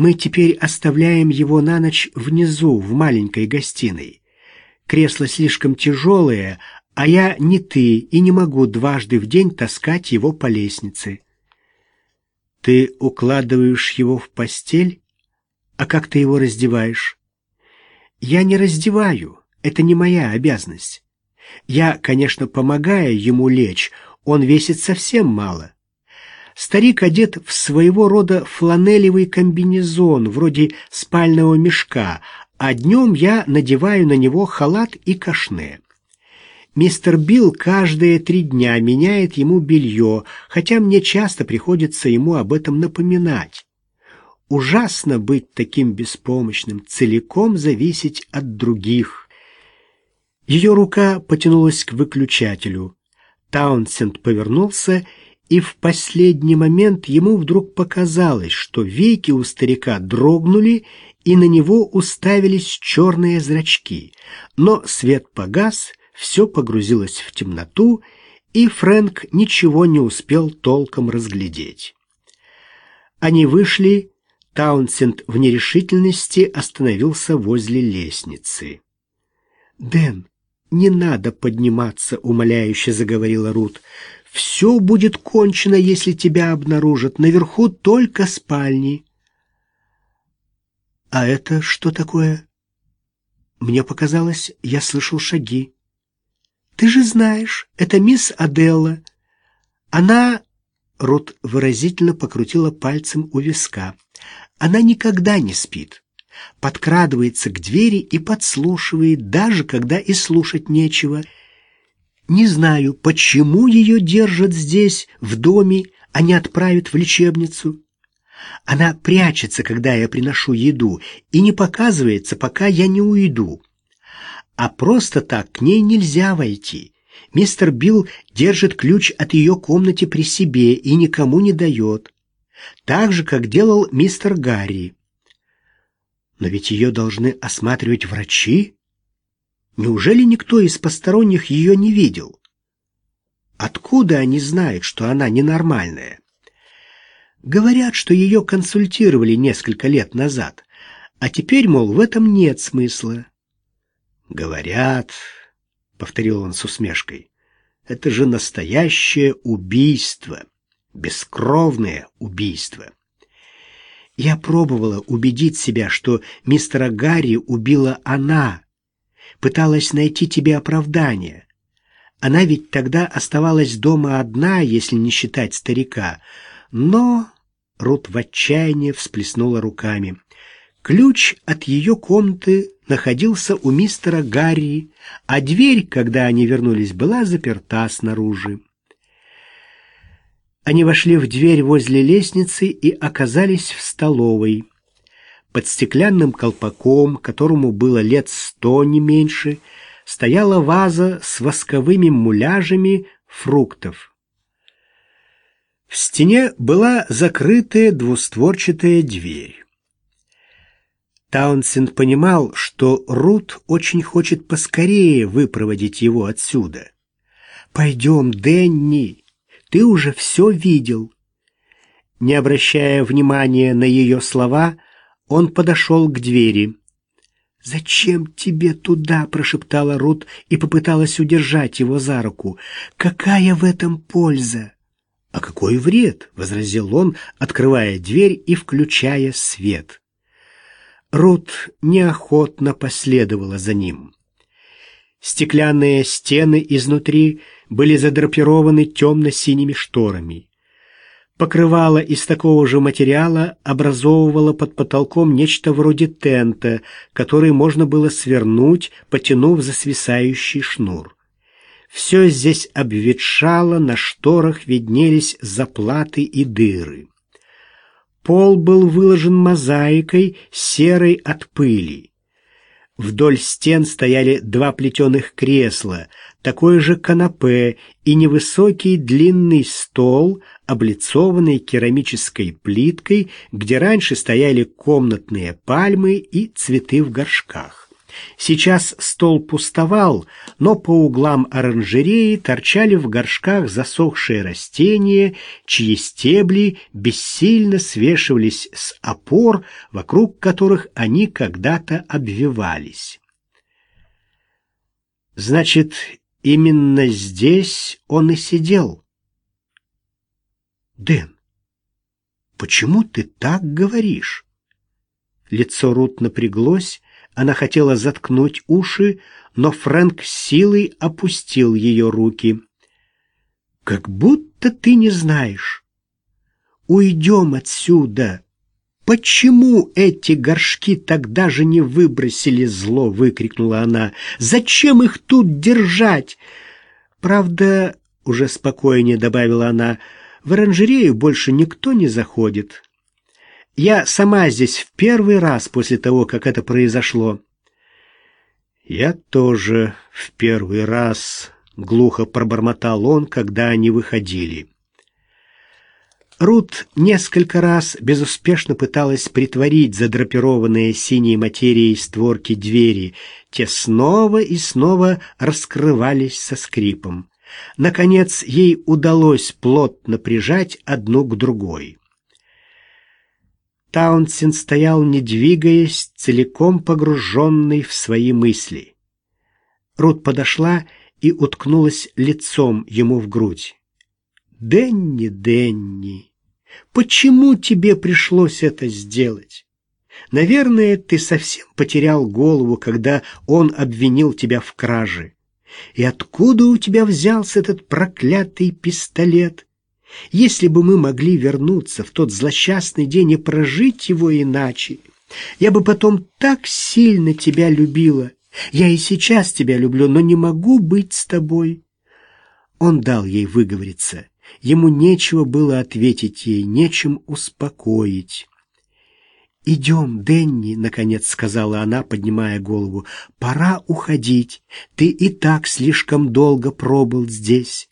Мы теперь оставляем его на ночь внизу, в маленькой гостиной. Кресло слишком тяжелое, а я не ты и не могу дважды в день таскать его по лестнице. Ты укладываешь его в постель? А как ты его раздеваешь? Я не раздеваю, это не моя обязанность. Я, конечно, помогаю ему лечь, он весит совсем мало. Старик одет в своего рода фланелевый комбинезон, вроде спального мешка, а днем я надеваю на него халат и кашне. Мистер Билл каждые три дня меняет ему белье, хотя мне часто приходится ему об этом напоминать. Ужасно быть таким беспомощным, целиком зависеть от других. Ее рука потянулась к выключателю. Таунсенд повернулся и в последний момент ему вдруг показалось, что веки у старика дрогнули, и на него уставились черные зрачки. Но свет погас, все погрузилось в темноту, и Фрэнк ничего не успел толком разглядеть. Они вышли, Таунсенд в нерешительности остановился возле лестницы. «Дэн, не надо подниматься», — умоляюще заговорила Рут. Все будет кончено, если тебя обнаружат. Наверху только спальни. А это что такое? Мне показалось, я слышал шаги. Ты же знаешь, это мисс Аделла. Она... Рут выразительно покрутила пальцем у виска. Она никогда не спит. Подкрадывается к двери и подслушивает, даже когда и слушать нечего — не знаю, почему ее держат здесь, в доме, а не отправят в лечебницу. Она прячется, когда я приношу еду, и не показывается, пока я не уйду. А просто так к ней нельзя войти. Мистер Билл держит ключ от ее комнаты при себе и никому не дает. Так же, как делал мистер Гарри. Но ведь ее должны осматривать врачи. Неужели никто из посторонних ее не видел? Откуда они знают, что она ненормальная? Говорят, что ее консультировали несколько лет назад, а теперь, мол, в этом нет смысла. Говорят, повторил он с усмешкой. Это же настоящее убийство, бескровное убийство. Я пробовала убедить себя, что мистера Гарри убила она, пыталась найти тебе оправдание. Она ведь тогда оставалась дома одна, если не считать старика. Но Рут в отчаянии всплеснула руками. Ключ от ее комнаты находился у мистера Гарри, а дверь, когда они вернулись, была заперта снаружи. Они вошли в дверь возле лестницы и оказались в столовой. Под стеклянным колпаком, которому было лет сто, не меньше, стояла ваза с восковыми муляжами фруктов. В стене была закрытая двустворчатая дверь. Таунсенд понимал, что Рут очень хочет поскорее выпроводить его отсюда. «Пойдем, Дэнни, ты уже все видел». Не обращая внимания на ее слова, он подошел к двери. «Зачем тебе туда?» — прошептала Рут и попыталась удержать его за руку. «Какая в этом польза?» «А какой вред?» — возразил он, открывая дверь и включая свет. Рут неохотно последовала за ним. Стеклянные стены изнутри были задрапированы темно-синими шторами. Покрывало из такого же материала образовывало под потолком нечто вроде тента, который можно было свернуть, потянув за свисающий шнур. Все здесь обветшало, на шторах виднелись заплаты и дыры. Пол был выложен мозаикой, серой от пыли. Вдоль стен стояли два плетеных кресла, такое же канапе и невысокий длинный стол, облицованный керамической плиткой, где раньше стояли комнатные пальмы и цветы в горшках. Сейчас стол пустовал, но по углам оранжереи торчали в горшках засохшие растения, чьи стебли бессильно свешивались с опор, вокруг которых они когда-то обвивались. Значит, именно здесь он и сидел. Дэн, почему ты так говоришь? Лицо Рут напряглось, она хотела заткнуть уши, но Фрэнк силой опустил ее руки. «Как будто ты не знаешь. Уйдем отсюда!» «Почему эти горшки тогда же не выбросили зло?» — выкрикнула она. «Зачем их тут держать?» «Правда, — уже спокойнее добавила она, — в оранжерею больше никто не заходит. Я сама здесь в первый раз после того, как это произошло. Я тоже в первый раз, глухо пробормотал он, когда они выходили. Рут несколько раз безуспешно пыталась притворить задрапированные синей материей створки двери. Те снова и снова раскрывались со скрипом. Наконец ей удалось плотно прижать одну к другой. Таунсен стоял, не двигаясь, целиком погруженный в свои мысли. Рут подошла и уткнулась лицом ему в грудь. «Денни, Денни, почему тебе пришлось это сделать? Наверное, ты совсем потерял голову, когда он обвинил тебя в краже. И откуда у тебя взялся этот проклятый пистолет?» Если бы мы могли вернуться в тот злосчастный день и прожить его иначе, я бы потом так сильно тебя любила. Я и сейчас тебя люблю, но не могу быть с тобой. Он дал ей выговориться. Ему нечего было ответить ей, нечем успокоить. «Идем, Денни», — наконец сказала она, поднимая голову. «Пора уходить. Ты и так слишком долго пробыл здесь».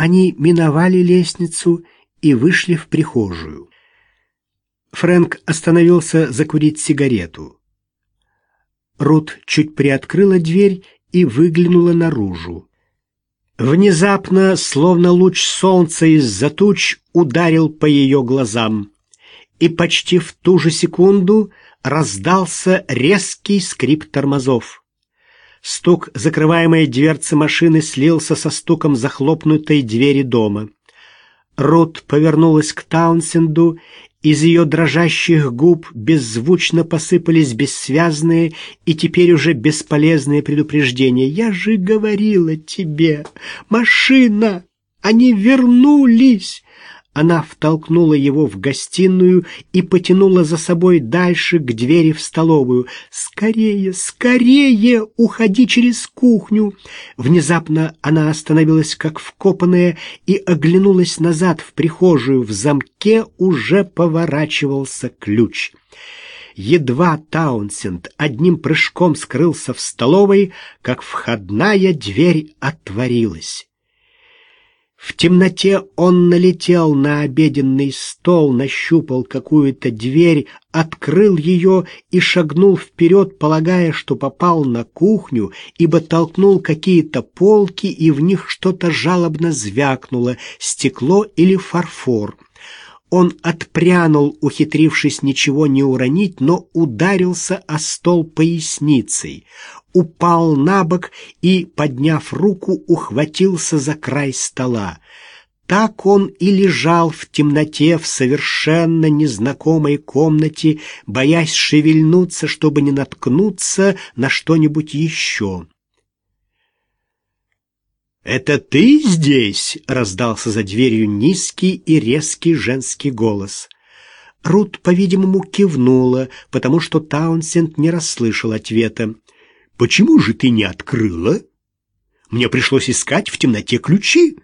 Они миновали лестницу и вышли в прихожую. Фрэнк остановился закурить сигарету. Рут чуть приоткрыла дверь и выглянула наружу. Внезапно, словно луч солнца из-за туч, ударил по ее глазам. И почти в ту же секунду раздался резкий скрип тормозов. Стук закрываемой дверцы машины слился со стуком захлопнутой двери дома. Рут повернулась к Таунсенду, из ее дрожащих губ беззвучно посыпались бессвязные и теперь уже бесполезные предупреждения. «Я же говорила тебе! Машина! Они вернулись!» Она втолкнула его в гостиную и потянула за собой дальше к двери в столовую. «Скорее, скорее! Уходи через кухню!» Внезапно она остановилась как вкопанная и оглянулась назад в прихожую. В замке уже поворачивался ключ. Едва Таунсенд одним прыжком скрылся в столовой, как входная дверь отворилась. В темноте он налетел на обеденный стол, нащупал какую-то дверь, открыл ее и шагнул вперед, полагая, что попал на кухню, ибо толкнул какие-то полки, и в них что-то жалобно звякнуло, стекло или фарфор. Он отпрянул, ухитрившись ничего не уронить, но ударился о стол поясницей упал на бок и, подняв руку, ухватился за край стола. Так он и лежал в темноте в совершенно незнакомой комнате, боясь шевельнуться, чтобы не наткнуться на что-нибудь еще. «Это ты здесь?» — раздался за дверью низкий и резкий женский голос. Рут, по-видимому, кивнула, потому что Таунсенд не расслышал ответа. Почему же ты не открыла? Мне пришлось искать в темноте ключи.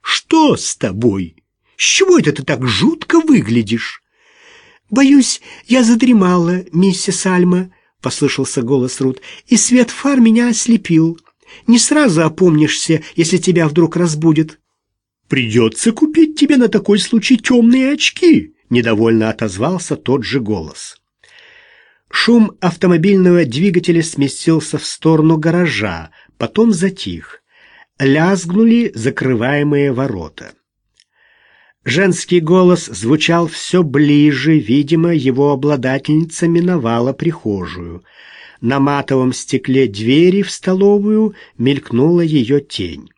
Что с тобой? С чего это ты так жутко выглядишь? Боюсь, я задремала, миссис Альма, послышался голос Рут, и свет фар меня ослепил. Не сразу опомнишься, если тебя вдруг разбудит. Придется купить тебе на такой случай темные очки, недовольно отозвался тот же голос. Шум автомобильного двигателя сместился в сторону гаража, потом затих. Лязгнули закрываемые ворота. Женский голос звучал все ближе, видимо, его обладательница миновала прихожую. На матовом стекле двери в столовую мелькнула ее тень.